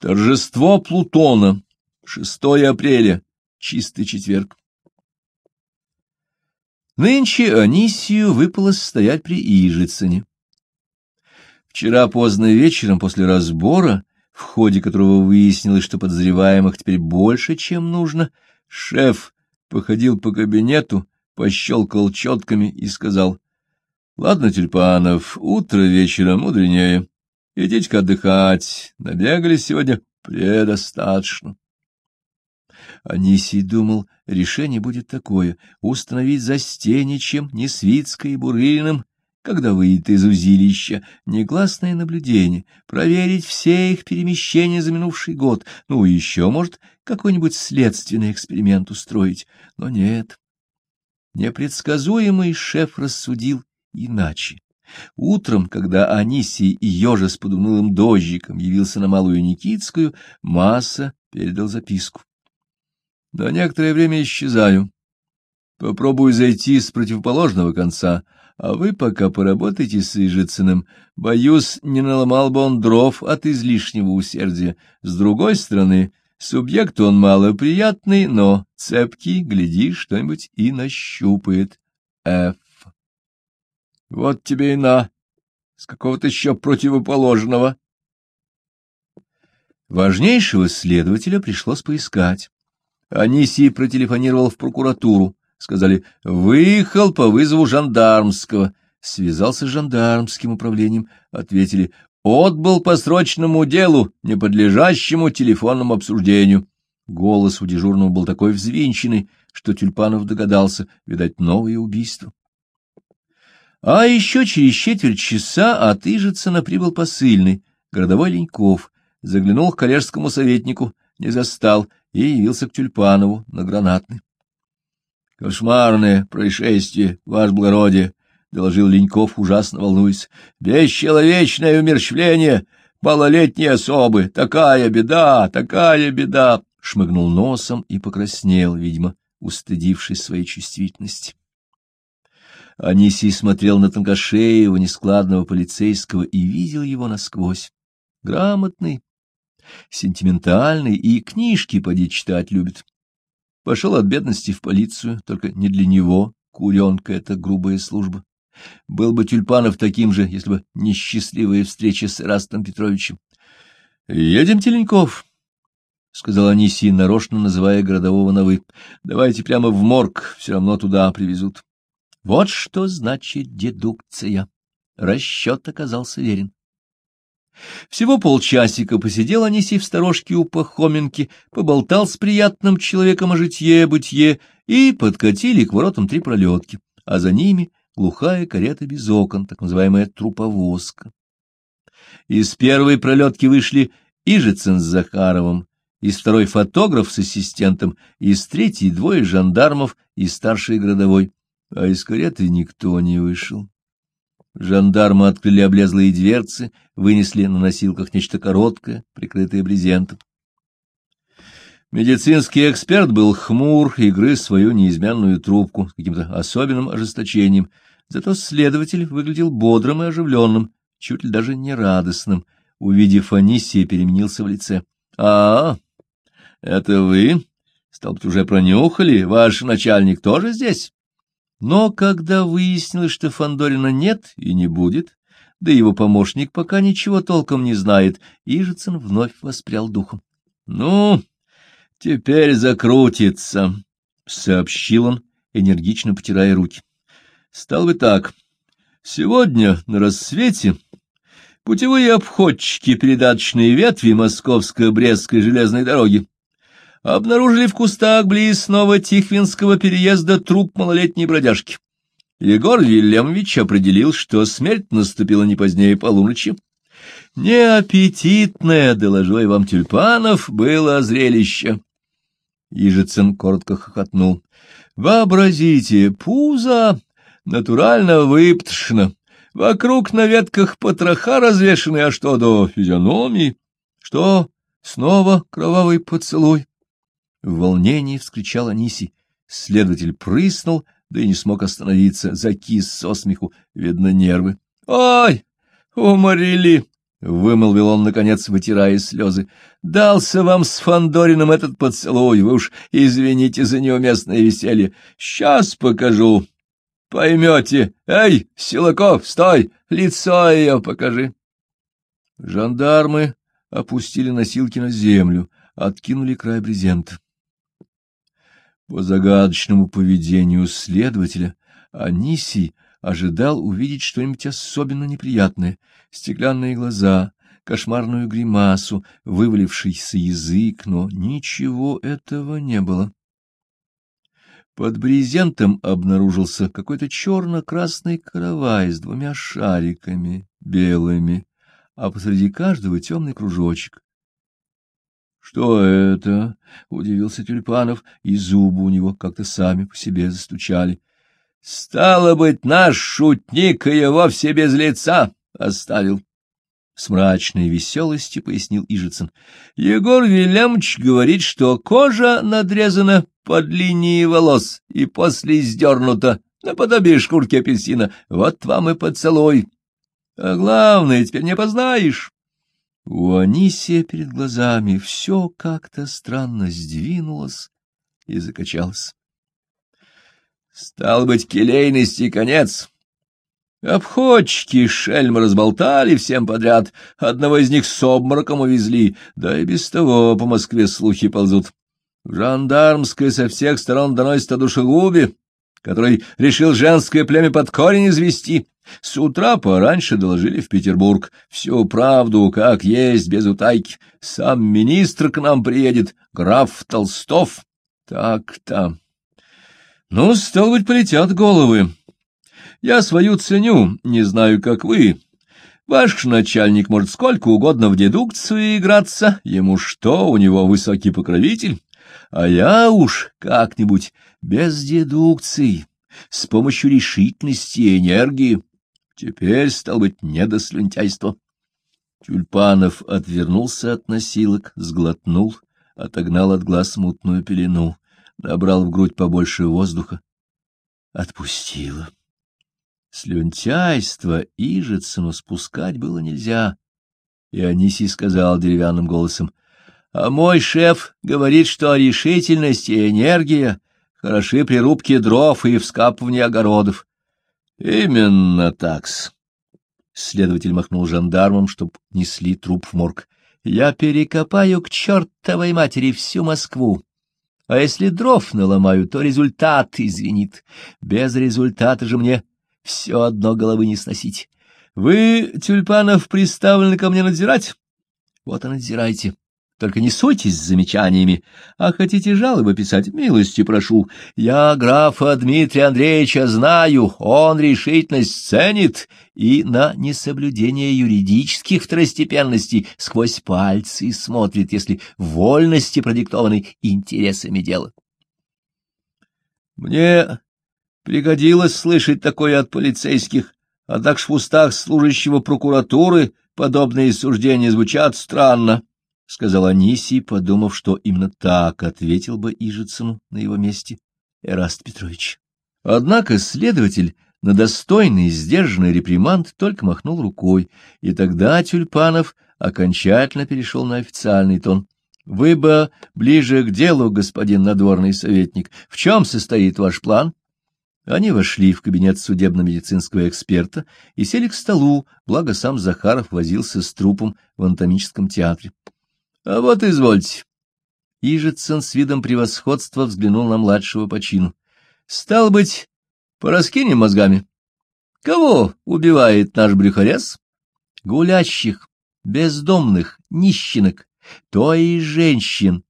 Торжество Плутона. 6 апреля. Чистый четверг. Нынче Анисию выпало стоять при Ижицыне. Вчера поздно вечером после разбора, в ходе которого выяснилось, что подозреваемых теперь больше, чем нужно, шеф походил по кабинету, пощелкал четками и сказал, — Ладно, Тюльпанов, утро вечера мудренее. Идите-ка отдыхать, набегали сегодня предостаточно. Анисий думал, решение будет такое — установить за Стеничем, Несвицкой и Бурылиным, когда выйдет из узилища, негласное наблюдение, проверить все их перемещения за минувший год, ну, еще, может, какой-нибудь следственный эксперимент устроить. Но нет. Непредсказуемый шеф рассудил иначе. Утром, когда Анисий и ежа с подунылым дождиком явился на Малую Никитскую, Масса передал записку. На некоторое время исчезаю. Попробую зайти с противоположного конца, а вы пока поработайте с Ижицыным. Боюсь, не наломал бы он дров от излишнего усердия. С другой стороны, субъект он малоприятный, но цепкий, гляди, что-нибудь и нащупает. Ф. Вот тебе и на, с какого-то еще противоположного. Важнейшего следователя пришлось поискать. Анисий протелефонировал в прокуратуру. Сказали, выехал по вызову жандармского. Связался с жандармским управлением. Ответили, отбыл по срочному делу, не подлежащему телефонному обсуждению. Голос у дежурного был такой взвинченный, что Тюльпанов догадался, видать, новое убийство. А еще через четверть часа от Ижицына прибыл посыльный, городовой Леньков, заглянул к коллежскому советнику, не застал и явился к Тюльпанову на гранатный. — Кошмарное происшествие, ваше благородие, — доложил Леньков, ужасно волнуясь. — Бесчеловечное умерщвление малолетней особы. Такая беда, такая беда! — шмыгнул носом и покраснел, видимо, устыдившись своей чувствительности. Анисий смотрел на тонкошеего, нескладного полицейского и видел его насквозь. Грамотный, сентиментальный и книжки поди читать любит. Пошел от бедности в полицию, только не для него, куренка — это грубая служба. Был бы Тюльпанов таким же, если бы несчастливая встреча с Растом Петровичем. — Едем, Теленьков, — сказал Анисий, нарочно называя городового на «вы». — Давайте прямо в морг, все равно туда привезут. Вот что значит дедукция. Расчет оказался верен. Всего полчасика посидел Анисий в сторожке у Пахоменки, поболтал с приятным человеком о житье-бытие, и подкатили к воротам три пролетки, а за ними глухая карета без окон, так называемая труповозка. Из первой пролетки вышли Ижицын с Захаровым, из второй фотограф с ассистентом, из третьей двое жандармов и старший городовой а из кареты никто не вышел. Жандармы открыли облезлые дверцы, вынесли на носилках нечто короткое, прикрытое брезентом. Медицинский эксперт был хмур и грыз свою неизменную трубку с каким-то особенным ожесточением, зато следователь выглядел бодрым и оживленным, чуть ли даже не радостным. Увидев Анисия, переменился в лице. — А, это вы? Стал быть, уже пронюхали? Ваш начальник тоже здесь? Но когда выяснилось, что Фандорина нет и не будет, да его помощник пока ничего толком не знает, Ижицын вновь воспрял духом. — Ну, теперь закрутится, — сообщил он, энергично потирая руки. — Стал бы так. Сегодня на рассвете путевые обходчики передаточной ветви Московско-Брестской железной дороги обнаружили в кустах близ Новотихвинского переезда труп малолетней бродяжки. Егор Вильямович определил, что смерть наступила не позднее полуночи. Неаппетитное, доложу я вам, тюльпанов, было зрелище. Ижицын коротко хохотнул. Вообразите, пузо натурально выптышно. Вокруг на ветках потроха развешаны, а что до физиономии? Что, снова кровавый поцелуй? В волнении вскричал Аниси. Следователь прыснул, да и не смог остановиться, закис со смеху, видно, нервы. — Ой, уморили! — вымолвил он, наконец, вытирая слезы. — Дался вам с Фандориным этот поцелуй, вы уж извините за неуместное веселье. Сейчас покажу. Поймете. Эй, Силаков, стой, лицо ее покажи. Жандармы опустили носилки на землю, откинули край брезента. По загадочному поведению следователя Анисий ожидал увидеть что-нибудь особенно неприятное — стеклянные глаза, кошмарную гримасу, вывалившийся язык, но ничего этого не было. Под брезентом обнаружился какой-то черно-красный каравай с двумя шариками белыми, а посреди каждого темный кружочек. — Что это? — удивился Тюльпанов, и зубы у него как-то сами по себе застучали. — Стало быть, наш шутник его вовсе без лица оставил. С мрачной веселостью пояснил Ижицын. — Егор Вильямович говорит, что кожа надрезана под линией волос и после сдернута наподобие шкурки апельсина. Вот вам и поцелуй. А главное, теперь не познаешь. У Анисия перед глазами все как-то странно сдвинулось и закачалось. Стал быть, келейности конец. Обходчики шельм разболтали всем подряд, одного из них с обмороком увезли, да и без того по Москве слухи ползут. В жандармской со всех сторон доносит о душегубе, который решил женское племя под корень извести. С утра пораньше доложили в Петербург. Всю правду, как есть, без утайки. Сам министр к нам приедет, граф Толстов. Так-то. Ну, стало быть, полетят головы. Я свою ценю, не знаю, как вы. Ваш начальник может сколько угодно в дедукцию играться. Ему что, у него высокий покровитель? А я уж как-нибудь без дедукций, с помощью решительности и энергии. Теперь, стал быть, не до слюнтяйства. Тюльпанов отвернулся от носилок, сглотнул, отогнал от глаз мутную пелену набрал в грудь побольше воздуха. Отпустила. Слюнтяйство Ижицыну спускать было нельзя. И Анисий сказал деревянным голосом, — А мой шеф говорит, что решительность и энергия хороши при рубке дров и вскапывании огородов. — Именно так-с. Следователь махнул жандармам, чтоб несли труп в морг. — Я перекопаю к чертовой матери всю Москву а если дров наломаю, то результат извинит. Без результата же мне все одно головы не сносить. Вы, Тюльпанов, приставлены ко мне надзирать? Вот и надзирайте. Только не суйтесь с замечаниями, а хотите жалобы писать, милости прошу. Я графа Дмитрия Андреевича знаю, он решительность ценит и на несоблюдение юридических второстепенностей сквозь пальцы смотрит, если вольности продиктованы интересами дела. Мне пригодилось слышать такое от полицейских, а так в устах служащего прокуратуры подобные суждения звучат странно. — сказал Анисий, подумав, что именно так ответил бы Ижицыну на его месте Эраст Петрович. Однако следователь на достойный сдержанный реприманд только махнул рукой, и тогда Тюльпанов окончательно перешел на официальный тон. — Вы бы ближе к делу, господин надворный советник. В чем состоит ваш план? Они вошли в кабинет судебно-медицинского эксперта и сели к столу, благо сам Захаров возился с трупом в анатомическом театре. — А вот извольте. Ижицын с видом превосходства взглянул на младшего по чину. — Стал быть, пораскинем мозгами. Кого убивает наш брюхорез? Гулящих, бездомных, нищенок, то и женщин.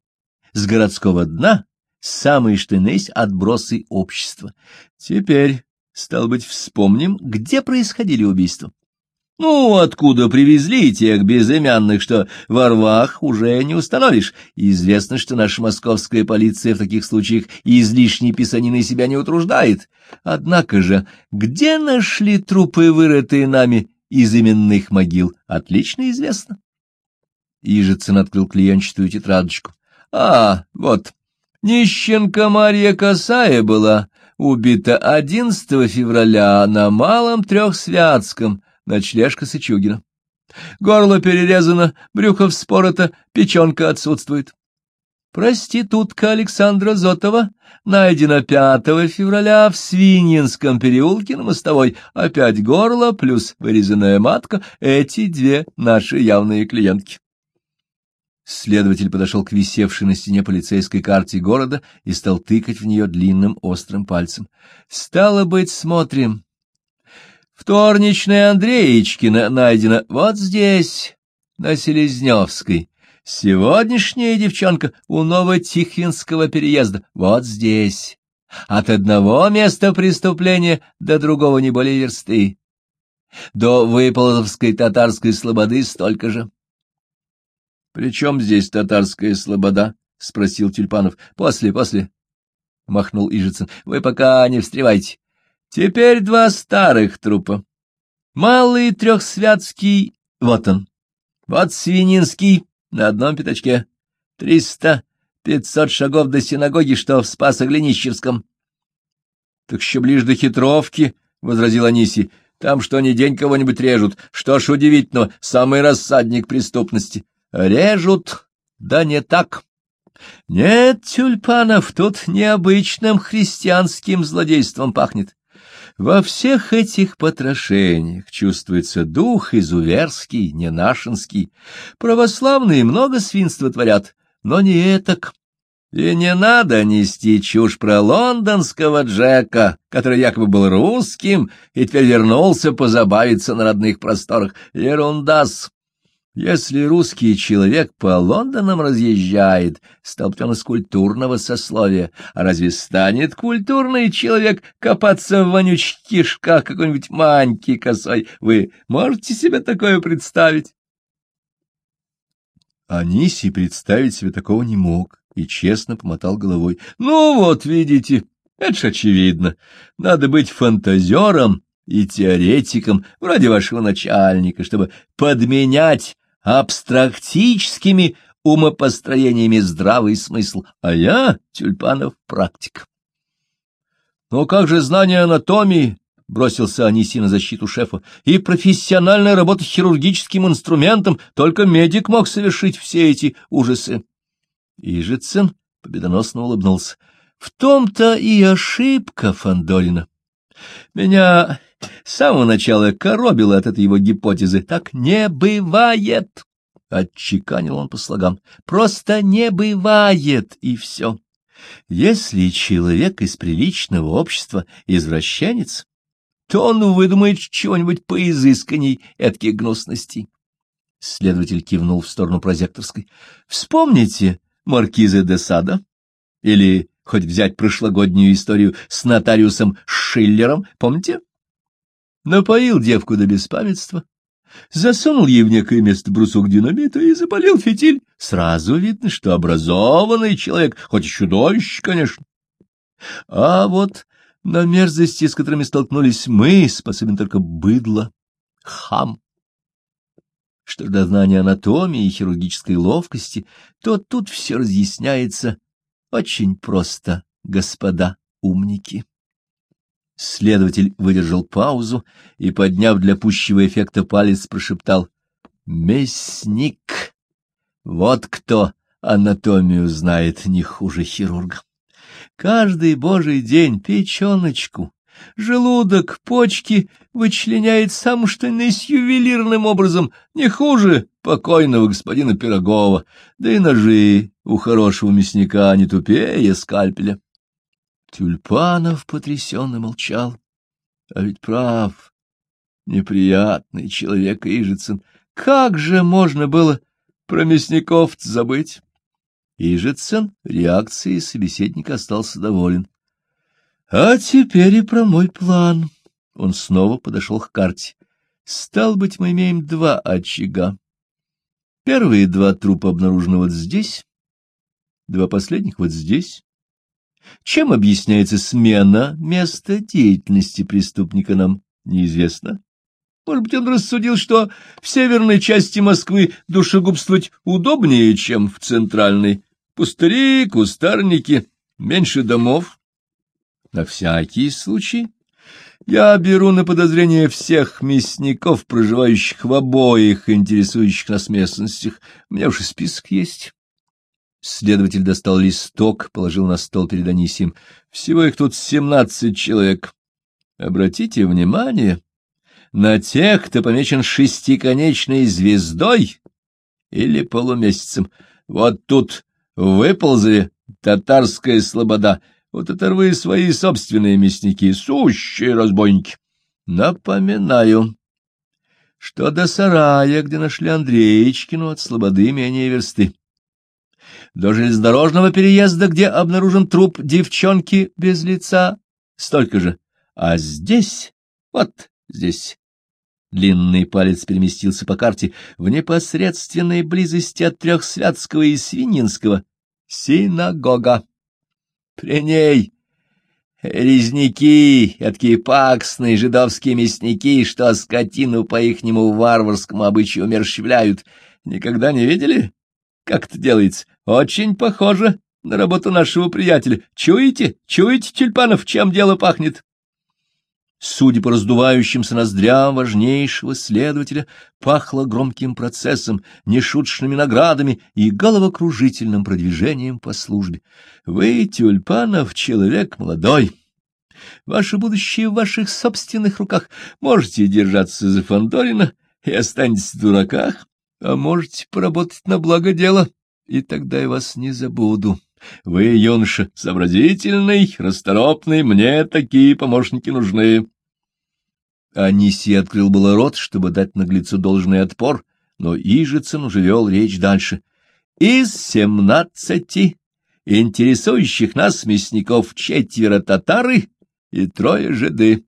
С городского дна самые что отбросы общества. Теперь, стал быть, вспомним, где происходили убийства. Ну, откуда привезли тех безымянных, что во рвах уже не установишь. Известно, что наша московская полиция в таких случаях излишней писанины себя не утруждает. Однако же, где нашли трупы, вырытые нами из именных могил, отлично известно. Ижицын открыл клеенчатую тетрадочку. А, вот, нищенка Марья Косая была убита 11 февраля на Малом Трехсвятском, ночлежка Сычугина. Горло перерезано, брюхо вспорото, печенка отсутствует. Проститутка Александра Зотова найдена 5 февраля в Свиньинском переулке на мостовой. Опять горло плюс вырезанная матка. Эти две наши явные клиентки. Следователь подошел к висевшей на стене полицейской карте города и стал тыкать в нее длинным острым пальцем. — Стало быть, смотрим. Вторничная Андреечкина найдена вот здесь, на Селезневской. Сегодняшняя девчонка у Новотихвинского переезда, вот здесь. От одного места преступления до другого не более версты. До Выползовской татарской слободы столько же. — При чем здесь татарская слобода? — спросил Тюльпанов. — После, после. — махнул Ижицын. — Вы пока не встревайте. Теперь два старых трупа. Малый Трехсвятский, вот он. Вот Свининский, на одном пятачке. Триста, пятьсот шагов до синагоги, что в Спасо-Глинищевском. — Так еще ближе до хитровки, — возразил Аниси. — Там что ни день кого-нибудь режут. Что ж удивительно, самый рассадник преступности. Режут, да не так. Нет, тюльпанов, тут необычным христианским злодейством пахнет. Во всех этих потрошениях чувствуется дух изуверский, не нашинский. Православные много свинства творят, но не этак. И не надо нести чушь про лондонского Джека, который якобы был русским и теперь вернулся позабавиться на родных просторах. Ерундас. Если русский человек по Лондонам разъезжает, столб из культурного сословия, а разве станет культурный человек копаться в вонючих кишках какой-нибудь маньки косой? Вы можете себе такое представить? Аниси представить себе такого не мог и честно помотал головой. Ну вот, видите, это ж очевидно. Надо быть фантазером и теоретиком, вроде вашего начальника, чтобы подменять абстрактическими умопостроениями здравый смысл, а я, Тюльпанов, практик. Но как же знание анатомии, — бросился Аниси на защиту шефа, — и профессиональная работа хирургическим инструментом, только медик мог совершить все эти ужасы. Ижицын победоносно улыбнулся. В том-то и ошибка Фандорина. Меня с самого начала коробило от этой его гипотезы. Так не бывает. Отчеканил он по слогам. Просто не бывает, и все. Если человек из приличного общества извращенец, то он выдумает чего-нибудь поизысканней этких гнусностей. Следователь кивнул в сторону прозекторской. Вспомните маркиза де Сада? Или хоть взять прошлогоднюю историю с нотариусом Шиллером, помните? Напоил девку до беспамятства, засунул ей в некое место брусок динамита и запалил фитиль. Сразу видно, что образованный человек, хоть и чудовище, конечно. А вот на мерзости, с которыми столкнулись мы, способен только быдло, хам. Что до знания анатомии и хирургической ловкости, то тут все разъясняется очень просто, господа умники. Следователь выдержал паузу и, подняв для пущего эффекта палец, прошептал «Мясник! Вот кто анатомию знает не хуже хирурга! Каждый божий день печеночку, желудок, почки вычленяет сам что ни с ювелирным образом, не хуже покойного господина Пирогова, да и ножи у хорошего мясника не тупее скальпеля. Тюльпанов потрясенно молчал. А ведь прав, неприятный человек Ижицын. Как же можно было про мясников забыть? Ижицын реакцией собеседника остался доволен. А теперь и про мой план. Он снова подошел к карте. Стал быть, мы имеем два очага. Первые два трупа обнаружены вот здесь, два последних вот здесь. Чем объясняется смена места деятельности преступника, нам неизвестно. Может быть, он рассудил, что в северной части Москвы душегубствовать удобнее, чем в центральной. Пустыри, кустарники, меньше домов. На всякий случай Я беру на подозрение всех мясников, проживающих в обоих интересующих нас местностях. У меня уже список есть. Следователь достал листок, положил на стол перед Анисием. Всего их тут семнадцать человек. Обратите внимание на тех, кто помечен шестиконечной звездой или полумесяцем. Вот тут выползли татарская слобода, вот оторвы свои собственные мясники, сущие разбойники. Напоминаю, что до сарая, где нашли Андреечкину от слободы менее версты. До железнодорожного переезда, где обнаружен труп девчонки без лица, столько же. А здесь, вот здесь, длинный палец переместился по карте, в непосредственной близости от Трехсвятского и Свининского, синагога. При ней резники, такие паксные жидовские мясники, что скотину по-ихнему варварскому обычаю умерщвляют. Никогда не видели? Как это делается? Очень похоже на работу нашего приятеля. Чуете? Чуете, Тюльпанов, чем дело пахнет? Судя по раздувающимся ноздрям важнейшего следователя, пахло громким процессом, нешуточными наградами и головокружительным продвижением по службе. Вы, Тюльпанов, человек молодой. Ваше будущее в ваших собственных руках. Можете держаться за Фандорина и останетесь в дураках, а можете поработать на благо дела, и тогда я вас не забуду. Вы, юноша, сообразительный, расторопный, мне такие помощники нужны. Анисий открыл было рот, чтобы дать наглецу должный отпор, но Ижицын уже вел речь дальше. Из семнадцати интересующих нас мясников четверо татары и трое жиды.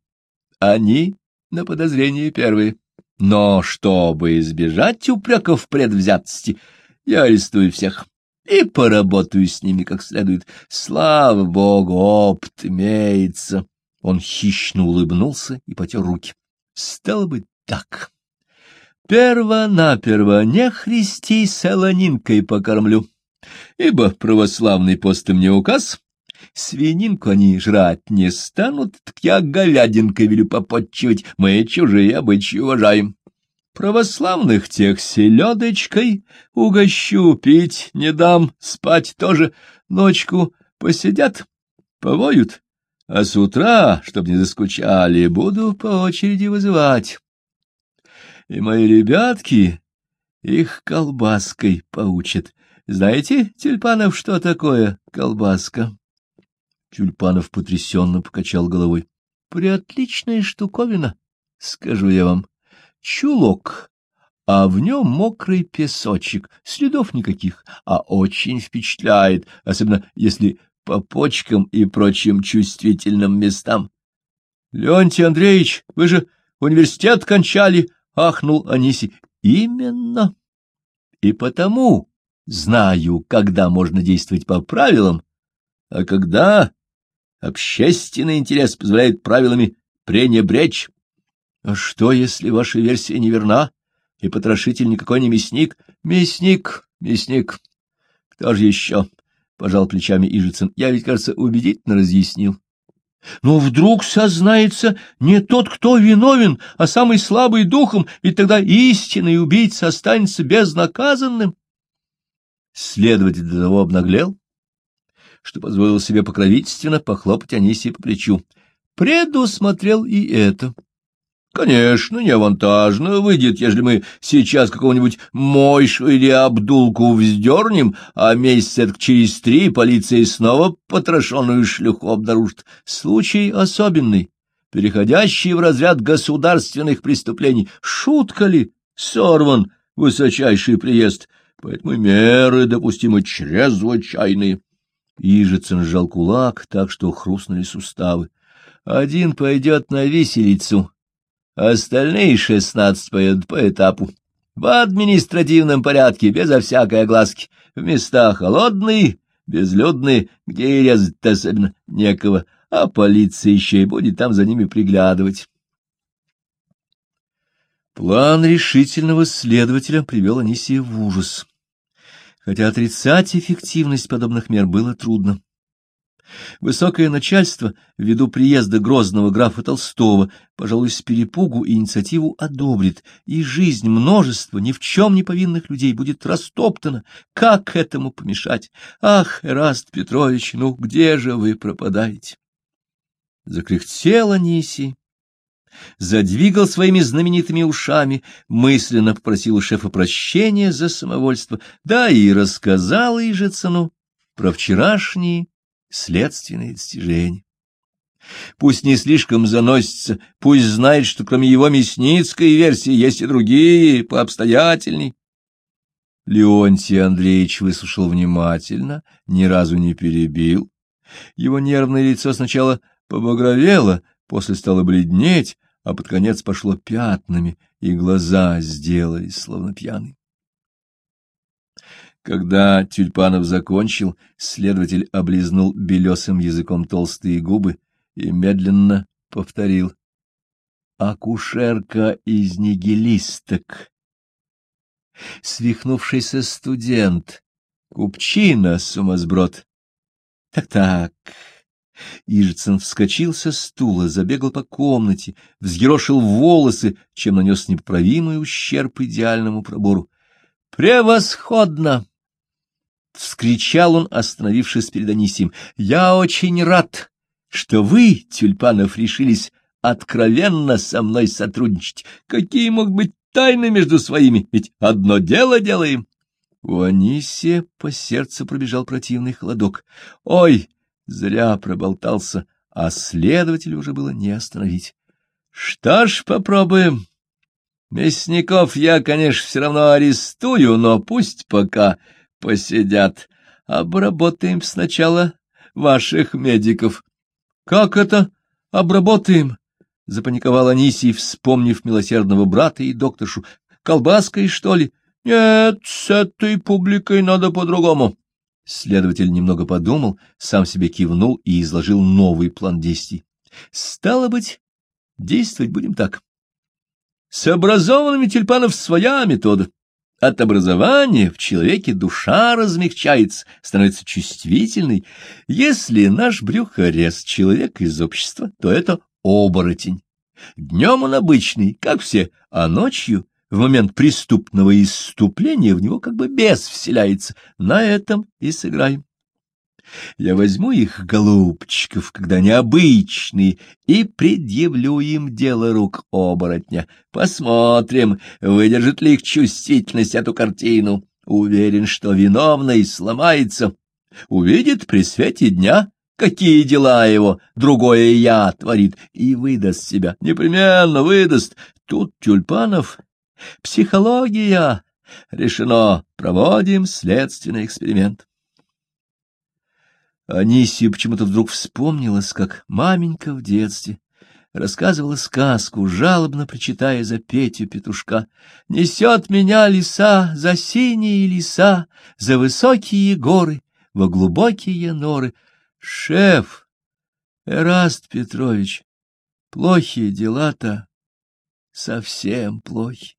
Они на подозрение первые. Но чтобы избежать упреков предвзятости, я арестую всех и поработаю с ними как следует. Слава богу, опыт имеется. Он хищно улыбнулся и потер руки. Стало быть так. Перво-наперво не христи солонинкой покормлю, ибо православный пост мне указ, свининку они жрать не станут, так я говядинкой велю попотчивать, мы чужие обычаи уважаем. Православных тех селедочкой угощу, пить не дам, спать тоже. Ночку посидят, повоют, а с утра, чтоб не заскучали, буду по очереди вызывать. И мои ребятки их колбаской поучат. Знаете, Тюльпанов, что такое колбаска? Тюльпанов потрясенно покачал головой. — Приотличная штуковина, скажу я вам чулок, а в нем мокрый песочек, следов никаких, а очень впечатляет, особенно если по почкам и прочим чувствительным местам. — Леонтий Андреевич, вы же университет кончали, — ахнул Аниси. — Именно. И потому знаю, когда можно действовать по правилам, а когда общественный интерес позволяет правилами пренебречь. А что, если ваша версия неверна, и потрошитель никакой не мясник? Мясник, мясник. Кто же еще? — пожал плечами Ижицын. — Я ведь, кажется, убедительно разъяснил. Но вдруг сознается не тот, кто виновен, а самый слабый духом, и тогда истинный убийца останется безнаказанным. Следователь до того обнаглел, что позволил себе покровительственно похлопать Анисии по плечу. Предусмотрел и это. Конечно, не авантажно выйдет, если мы сейчас какого-нибудь Мойшу или Абдулку вздернем, а месяц через три полиция снова потрошенную шлюху обнаружит. Случай особенный, переходящий в разряд государственных преступлений. Шутка ли? Сорван высочайший приезд, поэтому меры допустимы чрезвычайные. Ижицын сжал кулак так, что хрустнули суставы. Один пойдет на виселицу, Остальные шестнадцать поедут по этапу. В административном порядке, безо всякой огласки. В места холодные, безлюдные, где и резать-то особенно некого, а полиция еще и будет там за ними приглядывать. План решительного следователя привел Анисия в ужас. Хотя отрицать эффективность подобных мер было трудно. Высокое начальство, ввиду приезда грозного графа Толстого, пожалуй, с перепугу инициативу одобрит, и жизнь множества ни в чем не повинных людей будет растоптана. Как этому помешать? Ах, Эраст Петрович, ну где же вы пропадаете? Закряхтел Анисий, задвигал своими знаменитыми ушами, мысленно попросил у шефа прощения за самовольство, да и рассказал Ижицыну про вчерашние следственные достижения. Пусть не слишком заносится, пусть знает, что кроме его мясницкой версии есть и другие, пообстоятельней. Леонтий Андреевич выслушал внимательно, ни разу не перебил. Его нервное лицо сначала побагровело, после стало бледнеть, а под конец пошло пятнами, и глаза сделались словно пьяный. Когда Тюльпанов закончил, следователь облизнул белесым языком толстые губы и медленно повторил. «Акушерка из нигилисток». Свихнувшийся студент, купчина, сумасброд. Так-так. Ижицын вскочил со стула, забегал по комнате, взъерошил волосы, чем нанес непоправимый ущерб идеальному пробору. «Превосходно!» — вскричал он, остановившись перед Анисием. — Я очень рад, что вы, Тюльпанов, решились откровенно со мной сотрудничать. Какие могут быть тайны между своими? Ведь одно дело делаем. У Анисия по сердцу пробежал противный холодок. Ой, зря проболтался, а следователя уже было не остановить. Что ж, попробуем. Мясников я, конечно, все равно арестую, но пусть пока посидят. Обработаем сначала ваших медиков. — Как это обработаем? — запаниковал Анисий, вспомнив милосердного брата и докторшу. — Колбаской, что ли? — Нет, с этой публикой надо по-другому. Следователь немного подумал, сам себе кивнул и изложил новый план действий. — Стало быть, действовать будем так. С образованными тюльпанов своя метода. От образования в человеке душа размягчается, становится чувствительной. Если наш брюхорез — человек из общества, то это оборотень. Днем он обычный, как все, а ночью, в момент преступного исступления, в него как бы бес вселяется. На этом и сыграем. Я возьму их, голубчиков, когда они и предъявлю им дело рук оборотня. Посмотрим, выдержит ли их чувствительность эту картину. Уверен, что виновный сломается. Увидит при свете дня, какие дела его другое я творит, и выдаст себя. Непременно выдаст. Тут Тюльпанов. Психология. Решено. Проводим следственный эксперимент. Анисия почему-то вдруг вспомнилась, как маменька в детстве рассказывала сказку, жалобно причитая за Петю петушка. «Несет меня леса за синие леса, за высокие горы, во глубокие норы. Шеф, Эраст Петрович, плохие дела-то, совсем плохи.